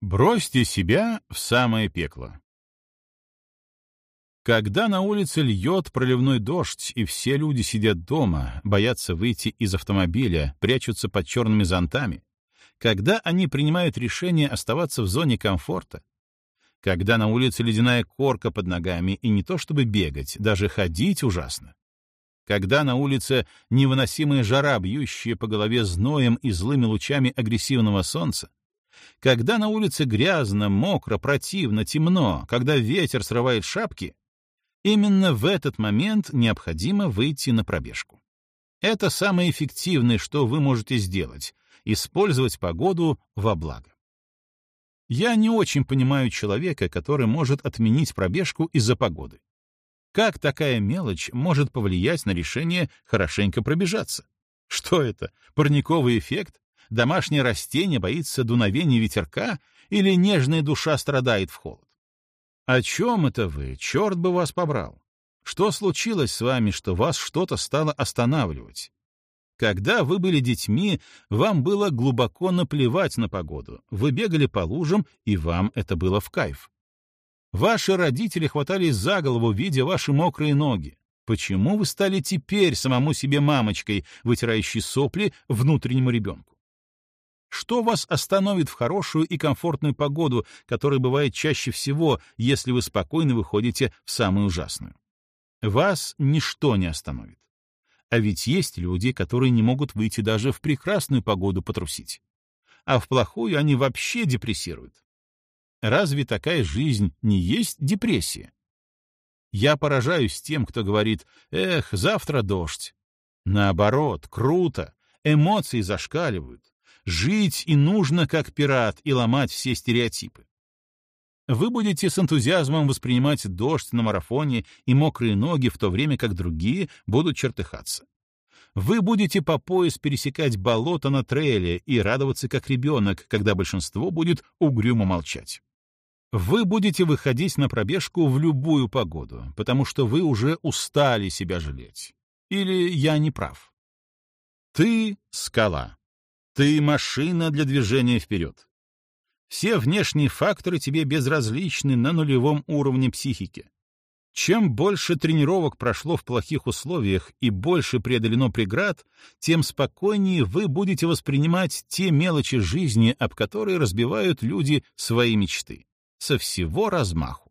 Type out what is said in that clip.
Бросьте себя в самое пекло. Когда на улице льет проливной дождь, и все люди сидят дома, боятся выйти из автомобиля, прячутся под черными зонтами, когда они принимают решение оставаться в зоне комфорта, когда на улице ледяная корка под ногами, и не то чтобы бегать, даже ходить ужасно, когда на улице невыносимая жара, бьющая по голове зноем и злыми лучами агрессивного солнца, когда на улице грязно, мокро, противно, темно, когда ветер срывает шапки, именно в этот момент необходимо выйти на пробежку. Это самое эффективное, что вы можете сделать — использовать погоду во благо. Я не очень понимаю человека, который может отменить пробежку из-за погоды. Как такая мелочь может повлиять на решение хорошенько пробежаться? Что это? Парниковый эффект? Домашнее растение боится дуновения ветерка или нежная душа страдает в холод? О чем это вы? Черт бы вас побрал! Что случилось с вами, что вас что-то стало останавливать? Когда вы были детьми, вам было глубоко наплевать на погоду. Вы бегали по лужам, и вам это было в кайф. Ваши родители хватались за голову, видя ваши мокрые ноги. Почему вы стали теперь самому себе мамочкой, вытирающей сопли внутреннему ребенку? Что вас остановит в хорошую и комфортную погоду, которая бывает чаще всего, если вы спокойно выходите в самую ужасную? Вас ничто не остановит. А ведь есть люди, которые не могут выйти даже в прекрасную погоду потрусить. А в плохую они вообще депрессируют. Разве такая жизнь не есть депрессия? Я поражаюсь тем, кто говорит «Эх, завтра дождь». Наоборот, круто, эмоции зашкаливают. Жить и нужно как пират и ломать все стереотипы. Вы будете с энтузиазмом воспринимать дождь на марафоне и мокрые ноги, в то время как другие будут чертыхаться. Вы будете по пояс пересекать болото на трейле и радоваться как ребенок, когда большинство будет угрюмо молчать. Вы будете выходить на пробежку в любую погоду, потому что вы уже устали себя жалеть. Или я не прав? Ты — скала. Ты — машина для движения вперед. Все внешние факторы тебе безразличны на нулевом уровне психики. Чем больше тренировок прошло в плохих условиях и больше преодолено преград, тем спокойнее вы будете воспринимать те мелочи жизни, об которые разбивают люди свои мечты со всего размаху.